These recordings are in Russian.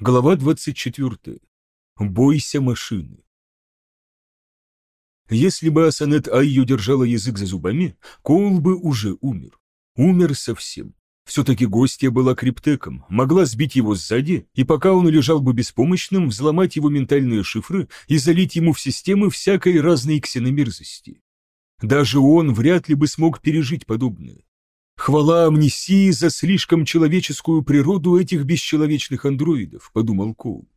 Глава 24. Бойся машины. Если бы Асанет Айю держала язык за зубами, Коул бы уже умер. Умер совсем. Все-таки гостья была криптеком, могла сбить его сзади, и пока он лежал бы беспомощным, взломать его ментальные шифры и залить ему в системы всякой разной ксеномерзости. Даже он вряд ли бы смог пережить подобное. «Хвала амнисии за слишком человеческую природу этих бесчеловечных андроидов», — подумал Коул.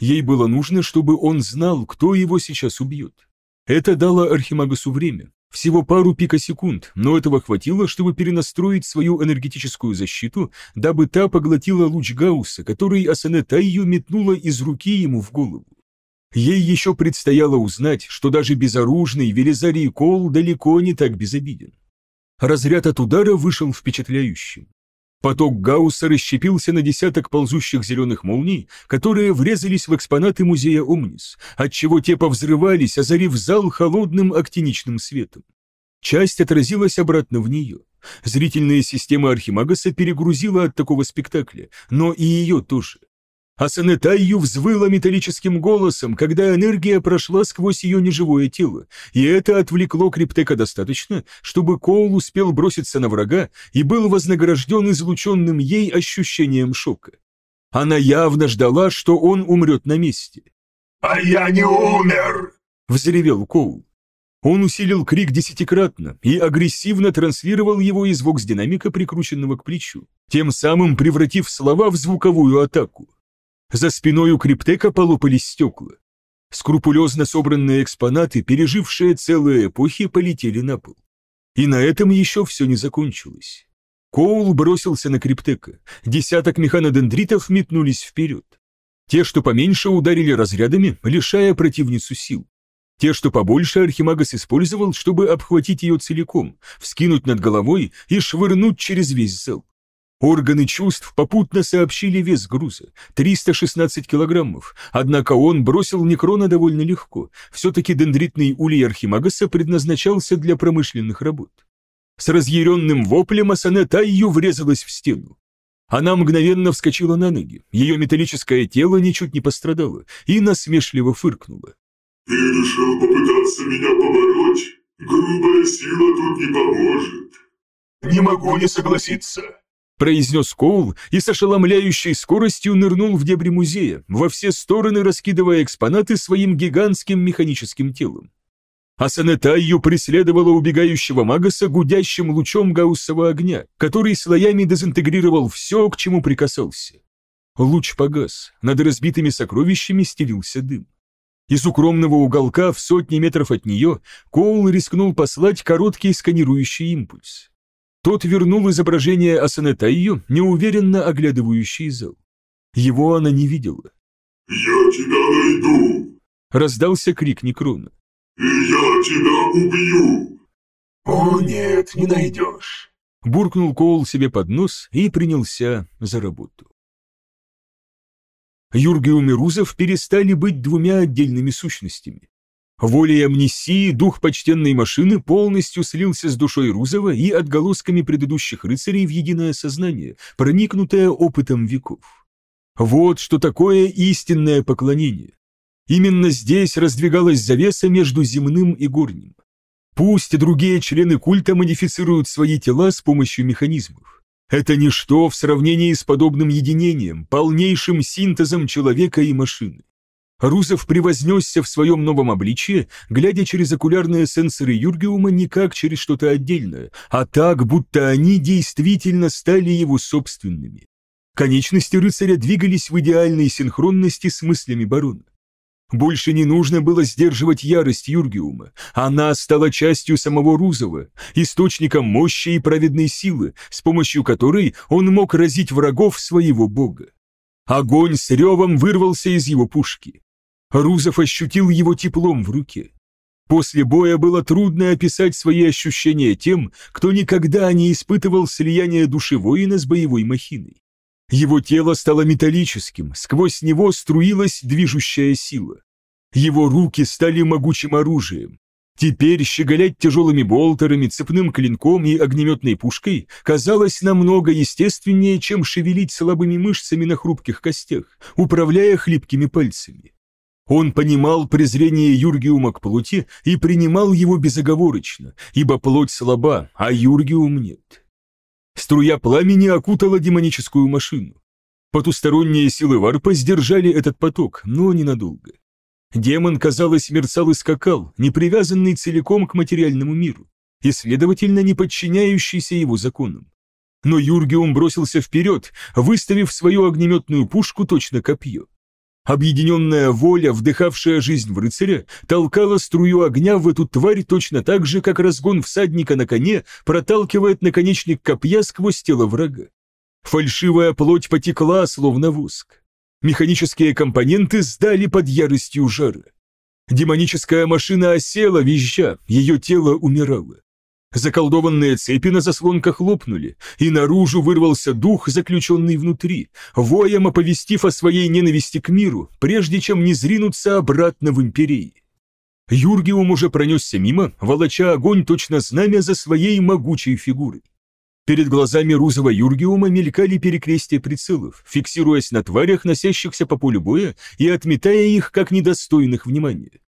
Ей было нужно, чтобы он знал, кто его сейчас убьет. Это дало Архимагасу время. Всего пару пикосекунд, но этого хватило, чтобы перенастроить свою энергетическую защиту, дабы та поглотила луч Гаусса, который Асане Тайю метнула из руки ему в голову. Ей еще предстояло узнать, что даже безоружный Велизарий Кол далеко не так безобиден. Разряд от удара вышел впечатляющим. Поток Гаусса расщепился на десяток ползущих зеленых молний, которые врезались в экспонаты музея Омнис, отчего те повзрывались, озарив зал холодным актиничным светом. Часть отразилась обратно в нее. Зрительная система Архимагаса перегрузила от такого спектакля, но и ее тоже. Асанетайю взвыла металлическим голосом, когда энергия прошла сквозь ее неживое тело, и это отвлекло Криптека достаточно, чтобы Коул успел броситься на врага и был вознагражден излученным ей ощущением шока. Она явно ждала, что он умрет на месте. «А я не умер!» — взревел Коул. Он усилил крик десятикратно и агрессивно транслировал его из вокс-динамика, прикрученного к плечу, тем самым превратив слова в звуковую атаку. За спиной у криптека полопались стекла. Скрупулезно собранные экспонаты, пережившие целые эпохи, полетели на пол. И на этом еще все не закончилось. Коул бросился на криптека. Десяток механодендритов метнулись вперед. Те, что поменьше, ударили разрядами, лишая противницу сил. Те, что побольше, Архимагас использовал, чтобы обхватить ее целиком, вскинуть над головой и швырнуть через весь зал. Органы чувств попутно сообщили вес груза – 316 килограммов, однако он бросил Некрона довольно легко, все-таки дендритный улей Архимагаса предназначался для промышленных работ. С разъяренным воплем Асане Тайю врезалась в стену. Она мгновенно вскочила на ноги, ее металлическое тело ничуть не пострадало и насмешливо фыркнула. «Ты решил попытаться меня побороть? Грубая сила тут не поможет». «Не могу не согласиться», произнес Коул и с ошеломляющей скоростью нырнул в дебри музея, во все стороны раскидывая экспонаты своим гигантским механическим телом. Асанетайю преследовала убегающего Магаса гудящим лучом гауссового огня, который слоями дезинтегрировал все, к чему прикасался. Луч погас, над разбитыми сокровищами стелился дым. Из укромного уголка в сотни метров от нее Коул рискнул послать короткий сканирующий импульс. Тот вернул изображение Асанетайо, неуверенно оглядывающий зал. Его она не видела. «Я тебя найду!» — раздался крик Некрона. «И я тебя убью!» «О нет, не найдешь!» — буркнул Коул себе под нос и принялся за работу. Юргиум и Рузов перестали быть двумя отдельными сущностями. Волей амнисии дух почтенной машины полностью слился с душой Рузова и отголосками предыдущих рыцарей в единое сознание, проникнутое опытом веков. Вот что такое истинное поклонение. Именно здесь раздвигалась завеса между земным и горним. Пусть другие члены культа модифицируют свои тела с помощью механизмов. Это ничто в сравнении с подобным единением, полнейшим синтезом человека и машины. Русов превознесся в своем новом обличье, глядя через окулярные сенсоры Юргиума не как через что-то отдельное, а так, будто они действительно стали его собственными. Конечности рыцаря двигались в идеальной синхронности с мыслями барона. Больше не нужно было сдерживать ярость Юргиума. Она стала частью самого Рузова, источником мощи и праведной силы, с помощью которой он мог разить врагов своего бога. Огонь с ревом вырвался из его пушки. Рузов ощутил его теплом в руке. После боя было трудно описать свои ощущения тем, кто никогда не испытывал слияние души воина с боевой махиной. Его тело стало металлическим, сквозь него струилась движущая сила. Его руки стали могучим оружием. Теперь щеголять тяжелыми болтерами, цепным клинком и огнеметной пушкой казалось намного естественнее, чем шевелить слабыми мышцами на хрупких костях, управляя хлипкими пальцами. Он понимал презрение Юргиума к плоти и принимал его безоговорочно, ибо плоть слаба, а Юргиум нет. Струя пламени окутала демоническую машину. Потусторонние силы варпа сдержали этот поток, но ненадолго. Демон, казалось, мерцал и скакал, не привязанный целиком к материальному миру, и, следовательно, не подчиняющийся его законам. Но Юргиум бросился вперед, выставив свою огнеметную пушку точно копье. Объединенная воля, вдыхавшая жизнь в рыцаря, толкала струю огня в эту тварь точно так же, как разгон всадника на коне проталкивает наконечник копья сквозь тело врага. Фальшивая плоть потекла, словно воск. Механические компоненты сдали под яростью жара. Демоническая машина осела, визжа, ее тело умирало. Заколдованные цепи на заслонках лопнули, и наружу вырвался дух, заключенный внутри, воем оповестив о своей ненависти к миру, прежде чем не зринуться обратно в империи. Юргиум уже пронесся мимо, волоча огонь точно знамя за своей могучей фигурой. Перед глазами Рузова Юргиума мелькали перекрестия прицелов, фиксируясь на тварях, носящихся по полю боя и отметая их как недостойных внимания.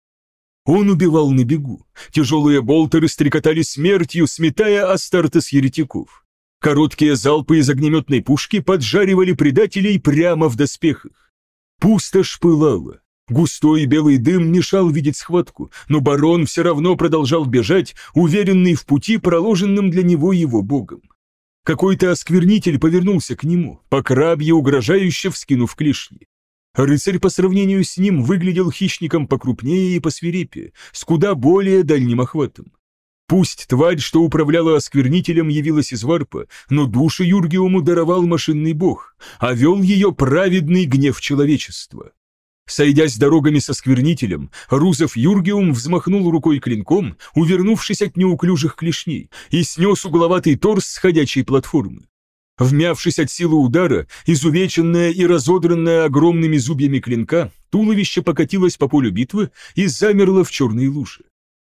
Он убивал на бегу. Тяжелые болтеры стрекотали смертью, сметая Астартес еретиков. Короткие залпы из огнеметной пушки поджаривали предателей прямо в доспехах. Пустошь пылала. Густой белый дым мешал видеть схватку, но барон все равно продолжал бежать, уверенный в пути, проложенном для него его богом. Какой-то осквернитель повернулся к нему, по крабье угрожающе вскинув клешни. Рыцарь по сравнению с ним выглядел хищником покрупнее и посвирепее, с куда более дальним охватом. Пусть тварь, что управляла осквернителем, явилась из варпа, но душу Юргиуму даровал машинный бог, а вел ее праведный гнев человечества. Сойдясь дорогами со сквернителем, Рузов Юргиум взмахнул рукой клинком, увернувшись от неуклюжих клешней, и снес угловатый торс с ходячей платформы. Вмявшись от силы удара, изувеченное и разодранное огромными зубьями клинка, туловище покатилось по полю битвы и замерло в черной луже.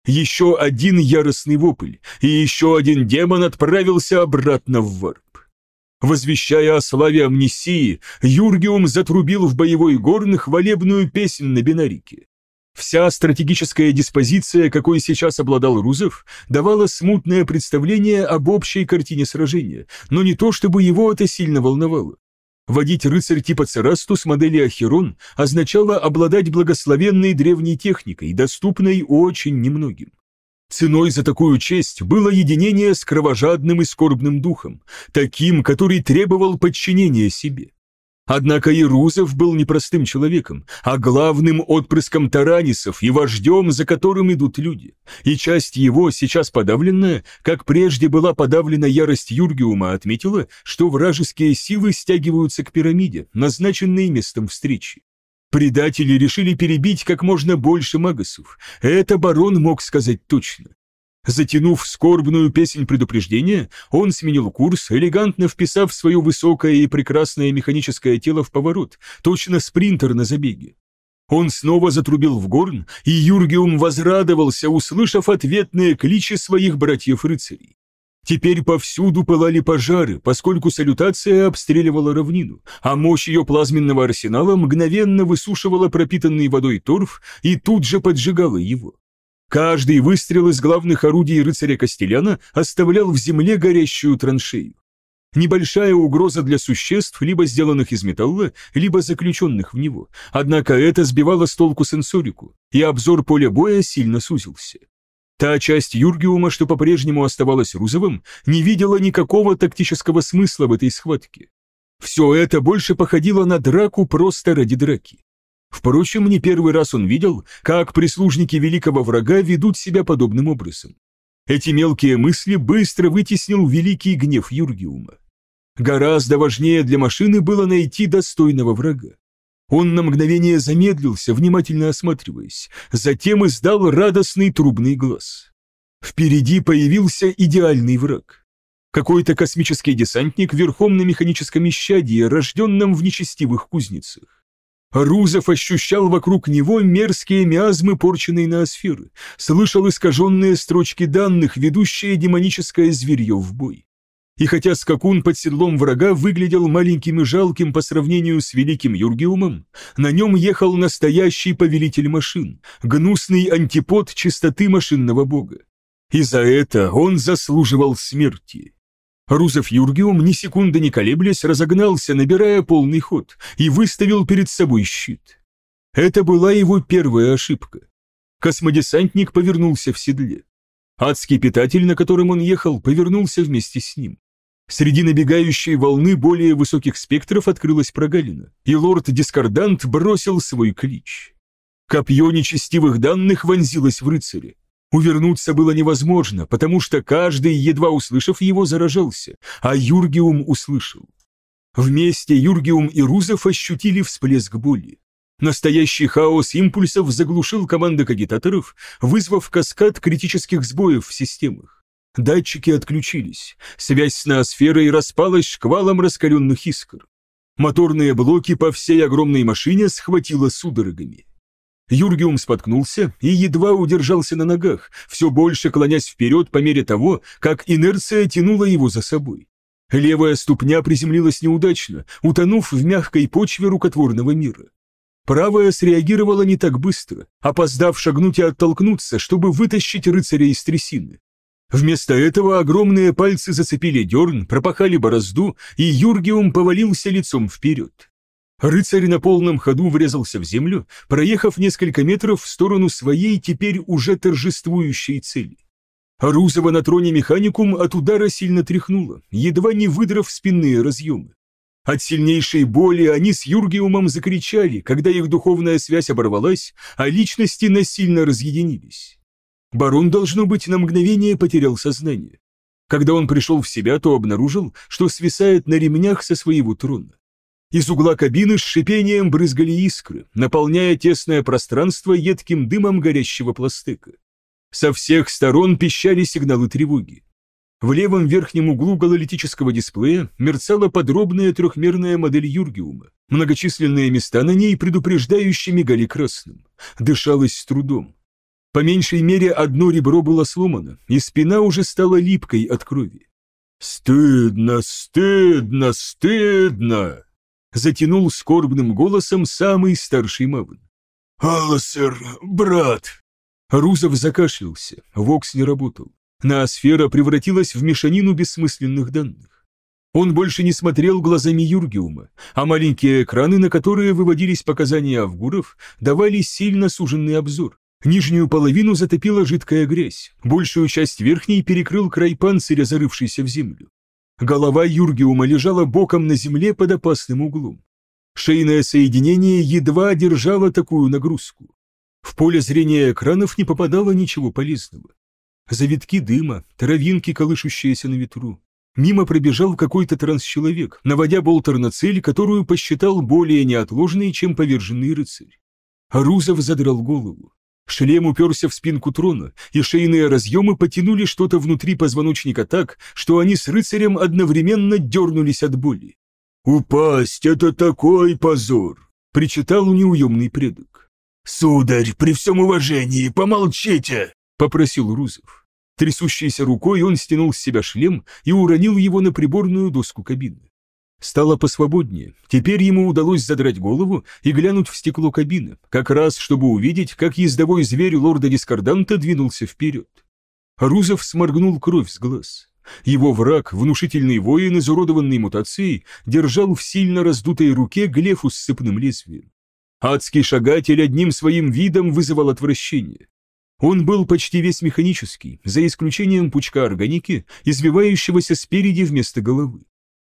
Еще один яростный вопль, и еще один демон отправился обратно в варп. Возвещая о славе амнисии, Юргиум затрубил в боевой горн хвалебную песнь на бинарике. Вся стратегическая диспозиция, какой сейчас обладал Рузов, давала смутное представление об общей картине сражения, но не то, чтобы его это сильно волновало. Водить рыцарь типа Церасту с модели Ахерон означало обладать благословенной древней техникой, доступной очень немногим. Ценой за такую честь было единение с кровожадным и скорбным духом, таким, который требовал подчинения себе. Однако Ирузов был не простым человеком, а главным отпрыском таранисов и вождем, за которым идут люди. И часть его, сейчас подавленная, как прежде была подавлена ярость Юргиума, отметила, что вражеские силы стягиваются к пирамиде, назначенной местом встречи. Предатели решили перебить как можно больше магасов. Это барон мог сказать точно. Затянув скорбную песнь предупреждения, он сменил курс, элегантно вписав свое высокое и прекрасное механическое тело в поворот, точно спринтер на забеге. Он снова затрубил в горн, и Юргиум возрадовался, услышав ответные кличи своих братьев-рыцарей. Теперь повсюду пылали пожары, поскольку салютация обстреливала равнину, а мощь ее плазменного арсенала мгновенно высушивала пропитанный водой торф и тут же поджигала его. Каждый выстрел из главных орудий рыцаря Костеляна оставлял в земле горящую траншею. Небольшая угроза для существ, либо сделанных из металла, либо заключенных в него, однако это сбивало с толку сенсорику, и обзор поля боя сильно сузился. Та часть Юргиума, что по-прежнему оставалась Рузовым, не видела никакого тактического смысла в этой схватке. Все это больше походило на драку просто ради драки. Впрочем, не первый раз он видел, как прислужники великого врага ведут себя подобным образом. Эти мелкие мысли быстро вытеснил великий гнев Юргиума. Гораздо важнее для машины было найти достойного врага. Он на мгновение замедлился, внимательно осматриваясь, затем издал радостный трубный глаз. Впереди появился идеальный враг. Какой-то космический десантник верхом на механическом исчадии, рожденном в нечестивых кузницах. Рузов ощущал вокруг него мерзкие миазмы порченной ноосферы, слышал искаженные строчки данных, ведущие демоническое зверье в бой. И хотя скакун под седлом врага выглядел маленьким и жалким по сравнению с великим Юргиумом, на нем ехал настоящий повелитель машин, гнусный антипод чистоты машинного бога. И за это он заслуживал смерти. Рузов Юргиум, ни секунды не колеблясь, разогнался, набирая полный ход, и выставил перед собой щит. Это была его первая ошибка. Космодесантник повернулся в седле. Адский питатель, на котором он ехал, повернулся вместе с ним. Среди набегающей волны более высоких спектров открылась прогалина, и лорд-дискордант бросил свой клич. Копье нечестивых данных вонзилось в рыцаря. Увернуться было невозможно, потому что каждый, едва услышав его, заражался, а Юргиум услышал. Вместе Юргиум и Рузов ощутили всплеск боли. Настоящий хаос импульсов заглушил команды кагитаторов, вызвав каскад критических сбоев в системах. Датчики отключились, связь с ноосферой распалась шквалом раскаленных искр. Моторные блоки по всей огромной машине схватило судорогами. Юргиум споткнулся и едва удержался на ногах, все больше клонясь вперед по мере того, как инерция тянула его за собой. Левая ступня приземлилась неудачно, утонув в мягкой почве рукотворного мира. Правая среагировала не так быстро, опоздав шагнуть и оттолкнуться, чтобы вытащить рыцаря из трясины. Вместо этого огромные пальцы зацепили дерн, пропахали борозду, и Юргиум повалился лицом вперед. Рыцарь на полном ходу врезался в землю, проехав несколько метров в сторону своей теперь уже торжествующей цели. Рузова на троне механикум от удара сильно тряхнуло, едва не выдрав спинные разъемы. От сильнейшей боли они с Юргиумом закричали, когда их духовная связь оборвалась, а личности насильно разъединились. Барон, должно быть, на мгновение потерял сознание. Когда он пришел в себя, то обнаружил, что свисает на ремнях со своего трона. Из угла кабины с шипением брызгали искры, наполняя тесное пространство едким дымом горящего пластыка. Со всех сторон пищали сигналы тревоги. В левом верхнем углу гололитического дисплея мерцала подробная трехмерная модель Юргиума. Многочисленные места на ней предупреждающие мигали красным. Дышалось с трудом. По меньшей мере одно ребро было сломано, и спина уже стала липкой от крови. «Стыдно, стыдно, стыдно!» Затянул скорбным голосом самый старший Мавн. «Алласер, брат!» Рузов закашлялся, Вокс не работал. Ноосфера превратилась в мешанину бессмысленных данных. Он больше не смотрел глазами Юргиума, а маленькие экраны, на которые выводились показания Авгуров, давали сильно суженный обзор. Нижнюю половину затопила жидкая грязь, большую часть верхней перекрыл край панциря, зарывшийся в землю. Голова Юргиума лежала боком на земле под опасным углом. Шейное соединение едва держало такую нагрузку. В поле зрения экранов не попадало ничего полезного. Завитки дыма, травинки, колышущиеся на ветру. Мимо пробежал какой-то трансчеловек, наводя болтер на цель, которую посчитал более неотложной, чем поверженный рыцарь. Арузов задрал голову. Шлем уперся в спинку трона, и шейные разъемы потянули что-то внутри позвоночника так, что они с рыцарем одновременно дернулись от боли. «Упасть — это такой позор!» — причитал неуемный предок. «Сударь, при всем уважении, помолчите!» — попросил Рузов. Трясущейся рукой он стянул с себя шлем и уронил его на приборную доску кабины. Стало посвободнее. Теперь ему удалось задрать голову и глянуть в стекло кабины, как раз чтобы увидеть, как ездовой зверь лорда Дискорданта двинулся вперед. Рузов сморгнул кровь с глаз. Его враг, внушительный воин, изуродованный мутацией, держал в сильно раздутой руке глефу с сыпным лезвием. Адский шагатель одним своим видом вызывал отвращение. Он был почти весь механический, за исключением пучка органики, извивающегося спереди вместо головы.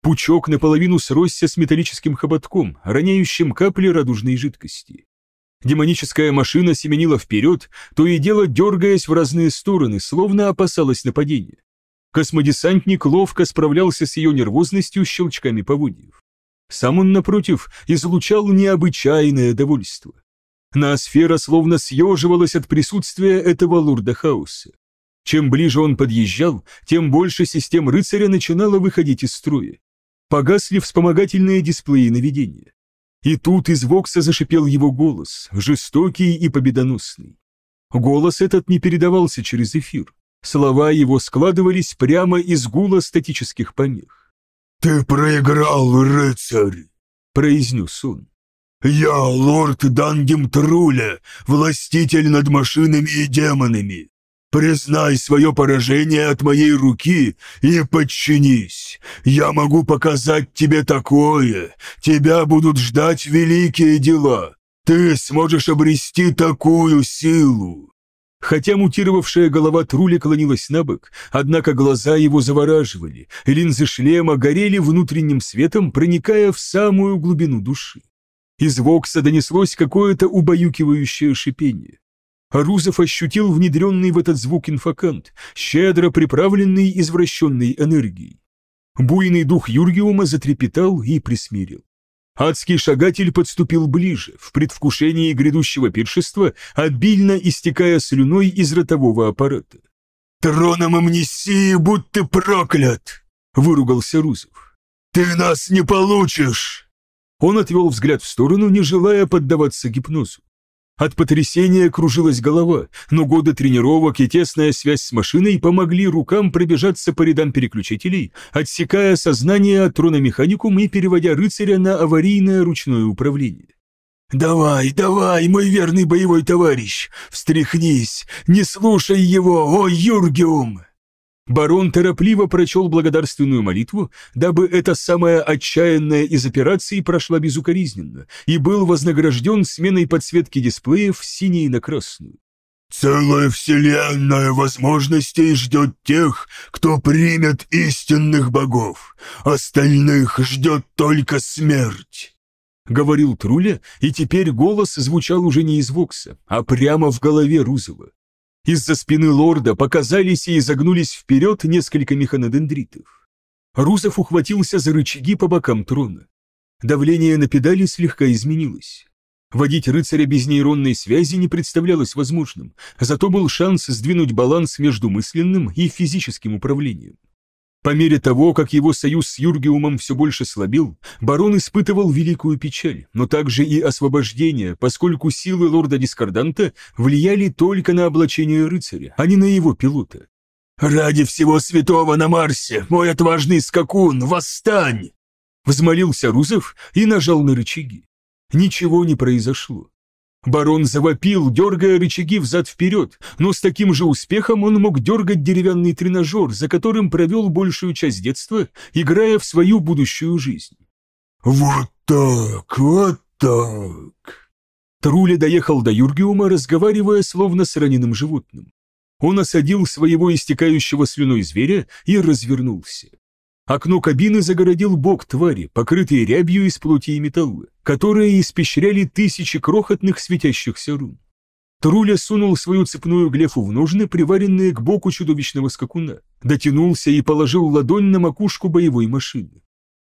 Пучок наполовину сросся с металлическим хоботком, роняющим капли радужной жидкости. Демоническая машина семенила вперед, то и дело дергаясь в разные стороны, словно опасалась нападения. Космодесантник ловко справлялся с ее нервозностью щелчками поводьев. Сам он, напротив, излучал необычайное довольство. Ноосфера словно съеживалась от присутствия этого лорда хаоса. Чем ближе он подъезжал, тем больше систем рыцаря начинало выходить из строя. Погасли вспомогательные дисплеи наведения. И тут из Вокса зашипел его голос, жестокий и победоносный. Голос этот не передавался через эфир. Слова его складывались прямо из гула статических помех. «Ты проиграл, рыцарь!» — произнес он. «Я лорд Дангем Труле, властитель над машинами и демонами. Признай свое поражение от моей руки и подчинись. Я могу показать тебе такое. Тебя будут ждать великие дела. Ты сможешь обрести такую силу. Хотя мутировавшая голова Трули клонилась на бок, однако глаза его завораживали, линзы шлема горели внутренним светом, проникая в самую глубину души. Из Вокса донеслось какое-то убаюкивающее шипение. Арузов ощутил внедренный в этот звук инфокант, щедро приправленный извращенной энергией. Буйный дух Юргиума затрепетал и присмирил. Адский шагатель подступил ближе, в предвкушении грядущего пиршества, обильно истекая слюной из ротового аппарата. «Троном амнисии будь ты проклят!» — выругался Рузов. «Ты нас не получишь!» Он отвел взгляд в сторону, не желая поддаваться гипнозу. От потрясения кружилась голова, но годы тренировок и тесная связь с машиной помогли рукам пробежаться по рядам переключателей, отсекая сознание от трономеханикум и переводя рыцаря на аварийное ручное управление. «Давай, давай, мой верный боевой товарищ, встряхнись, не слушай его, о Юргиум!» Барон торопливо прочел благодарственную молитву, дабы эта самая отчаянная из операций прошла безукоризненно, и был вознагражден сменой подсветки дисплеев с синей на красную. «Целая вселенная возможностей ждет тех, кто примет истинных богов. Остальных ждет только смерть», — говорил Труля, и теперь голос звучал уже не из Вокса, а прямо в голове Рузова. Из-за спины лорда показались и изогнулись вперед несколько механодендритов. Рузов ухватился за рычаги по бокам трона. Давление на педали слегка изменилось. Водить рыцаря без нейронной связи не представлялось возможным, зато был шанс сдвинуть баланс между мысленным и физическим управлением. По мере того, как его союз с Юргиумом все больше слабел, барон испытывал великую печаль, но также и освобождение, поскольку силы лорда Дискорданта влияли только на облачение рыцаря, а не на его пилота. «Ради всего святого на Марсе, мой отважный скакун, восстань!» Взмолился Рузов и нажал на рычаги. Ничего не произошло. Барон завопил, дергая рычаги взад-вперед, но с таким же успехом он мог дергать деревянный тренажер, за которым провел большую часть детства, играя в свою будущую жизнь. «Вот так, вот так!» Трули доехал до Юргиума, разговаривая словно с раненым животным. Он осадил своего истекающего слюной зверя и развернулся. Окно кабины загородил бок твари, покрытый рябью из плоти и металла, которые испещряли тысячи крохотных светящихся рун. Труля сунул свою цепную глефу в ножны, приваренные к боку чудовищного скакуна, дотянулся и положил ладонь на макушку боевой машины.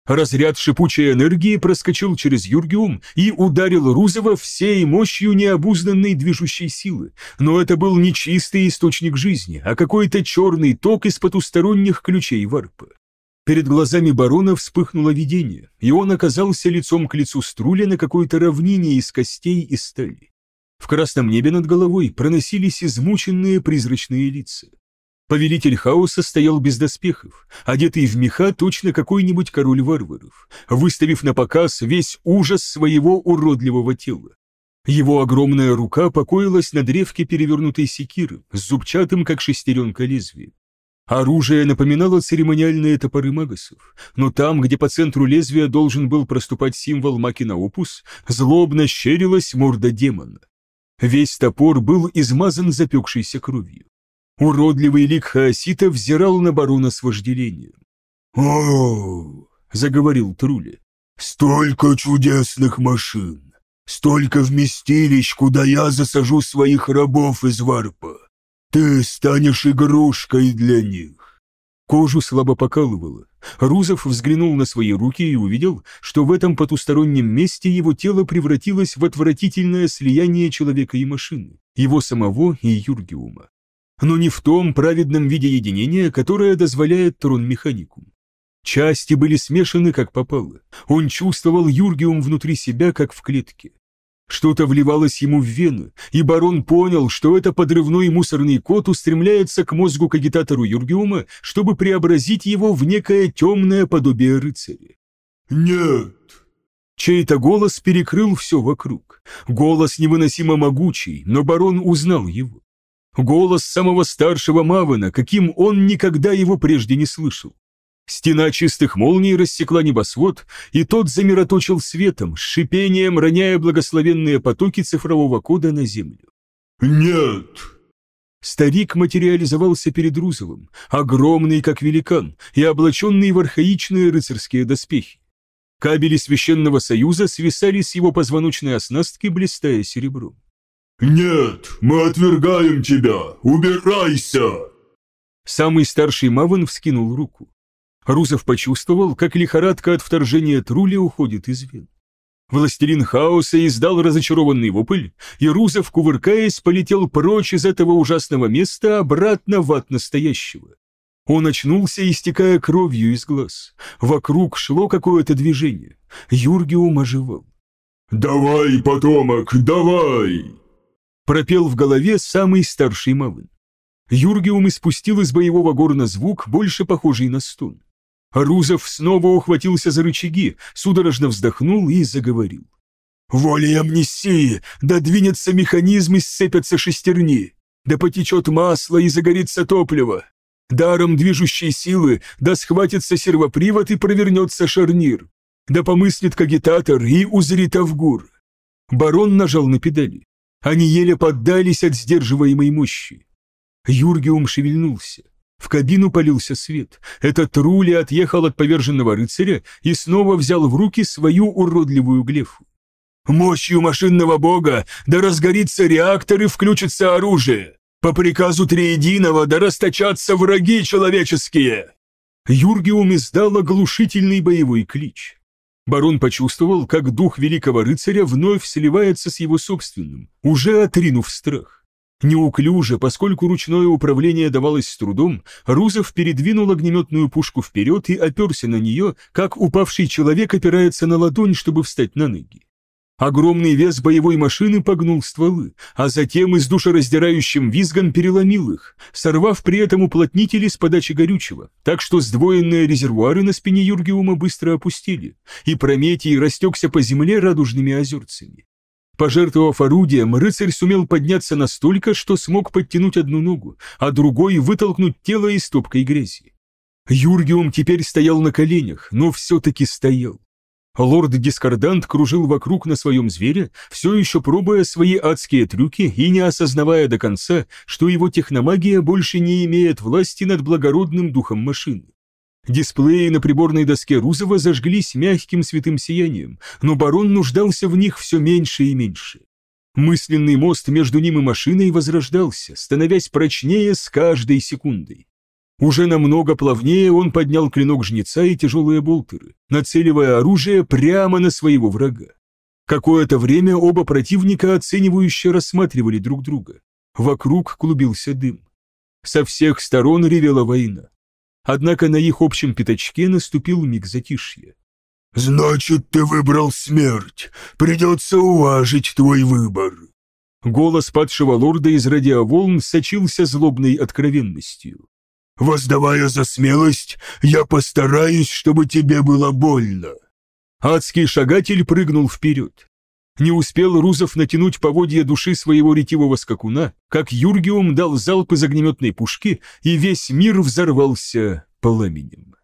Разряд шипучей энергии проскочил через Юргиум и ударил Рузова всей мощью необузданной движущей силы, но это был не чистый источник жизни, а какой-то черный ток из потусторонних ключей варпа. Перед глазами барона вспыхнуло видение, и он оказался лицом к лицу струля на какой-то равнине из костей и стали. В красном небе над головой проносились измученные призрачные лица. Повелитель хаоса стоял без доспехов, одетый в меха точно какой-нибудь король варваров, выставив на показ весь ужас своего уродливого тела. Его огромная рука покоилась на древке перевернутой секиры с зубчатым, как шестеренка лезвием. Оружие напоминало церемониальные топоры магасов, но там, где по центру лезвия должен был проступать символ Макина Опус, злобно щерилась морда демона. Весь топор был измазан запекшейся кровью. Уродливый лик Хаосита взирал на барона с вожделением. «О, — заговорил Трули, — столько чудесных машин, столько вместилищ, куда я засажу своих рабов из варпа. Ты станешь игрушкой для них. Кожу слабо покалывало. Рузов взглянул на свои руки и увидел, что в этом потустороннем месте его тело превратилось в отвратительное слияние человека и машины, его самого и Юргиума. Но не в том праведном виде единения, которое дозволяет трон механикум. Части были смешаны как попало. Он чувствовал Юргиум внутри себя, как в клетке. Что-то вливалось ему в вены, и барон понял, что это подрывной мусорный кот устремляется к мозгу-кагитатору Юргиума, чтобы преобразить его в некое темное подобие рыцаря. «Нет!» Чей-то голос перекрыл все вокруг. Голос невыносимо могучий, но барон узнал его. Голос самого старшего Мавена, каким он никогда его прежде не слышал. Стена чистых молний рассекла небосвод, и тот замироточил светом, с шипением роняя благословенные потоки цифрового кода на землю. «Нет!» Старик материализовался перед Рузовым, огромный как великан и облаченный в архаичные рыцарские доспехи. Кабели священного союза свисали с его позвоночной оснастки, блистая серебром. «Нет, мы отвергаем тебя! Убирайся!» Самый старший Мавен вскинул руку. Рузов почувствовал, как лихорадка от вторжения Трули уходит из вен. Властелин хаоса издал разочарованный вопль, и Рузов, кувыркаясь, полетел прочь из этого ужасного места обратно в ад настоящего. Он очнулся, истекая кровью из глаз. Вокруг шло какое-то движение. Юргиум оживал. «Давай, потомок, давай!» Пропел в голове самый старший Мавын. Юргиум испустил из боевого горна звук, больше похожий на стон. Рузов снова ухватился за рычаги, судорожно вздохнул и заговорил. «Волей амнисии, да двинется механизм и сцепятся шестерни, да потечет масло и загорится топливо, даром движущей силы, да схватится сервопривод и провернется шарнир, да помыслит кагитатор и узрит Авгур». Барон нажал на педали. Они еле поддались от сдерживаемой мощи. Юргиум шевельнулся. В кабину полился свет. Этот Трули отъехал от поверженного рыцаря и снова взял в руки свою уродливую глефу. «Мощью машинного бога да разгорится реактор и включится оружие! По приказу Триединого да расточатся враги человеческие!» Юргиум издал оглушительный боевой клич. Барон почувствовал, как дух великого рыцаря вновь сливается с его собственным, уже отринув страх. Неуклюже, поскольку ручное управление давалось с трудом, Рузов передвинул огнеметную пушку вперед и оперся на нее, как упавший человек опирается на ладонь, чтобы встать на ноги. Огромный вес боевой машины погнул стволы, а затем из душераздирающим визгом переломил их, сорвав при этом уплотнители с подачи горючего, так что сдвоенные резервуары на спине Юргиума быстро опустили, и Прометий растекся по земле радужными озерцами. Пожертвовав орудием, рыцарь сумел подняться настолько, что смог подтянуть одну ногу, а другой вытолкнуть тело из топкой грязи. Юргиум теперь стоял на коленях, но все-таки стоял. Лорд-дискордант кружил вокруг на своем звере, все еще пробуя свои адские трюки и не осознавая до конца, что его техномагия больше не имеет власти над благородным духом машины. Дисплеи на приборной доске Рузова зажглись мягким святым сиянием, но барон нуждался в них все меньше и меньше. Мысленный мост между ним и машиной возрождался, становясь прочнее с каждой секундой. Уже намного плавнее он поднял клинок жнеца и тяжелые болтеры, нацеливая оружие прямо на своего врага. Какое-то время оба противника оценивающе рассматривали друг друга. Вокруг клубился дым. Со всех сторон ревела война. Однако на их общем пятачке наступил миг затишья. «Значит, ты выбрал смерть. Придется уважить твой выбор». Голос падшего лорда из радиоволн сочился злобной откровенностью. Воздавая за смелость, я постараюсь, чтобы тебе было больно». Адский шагатель прыгнул вперед. Не успел Рузов натянуть поводья души своего ретивого скакуна, как Юргиум дал залп из огнеметной пушки, и весь мир взорвался пламенем.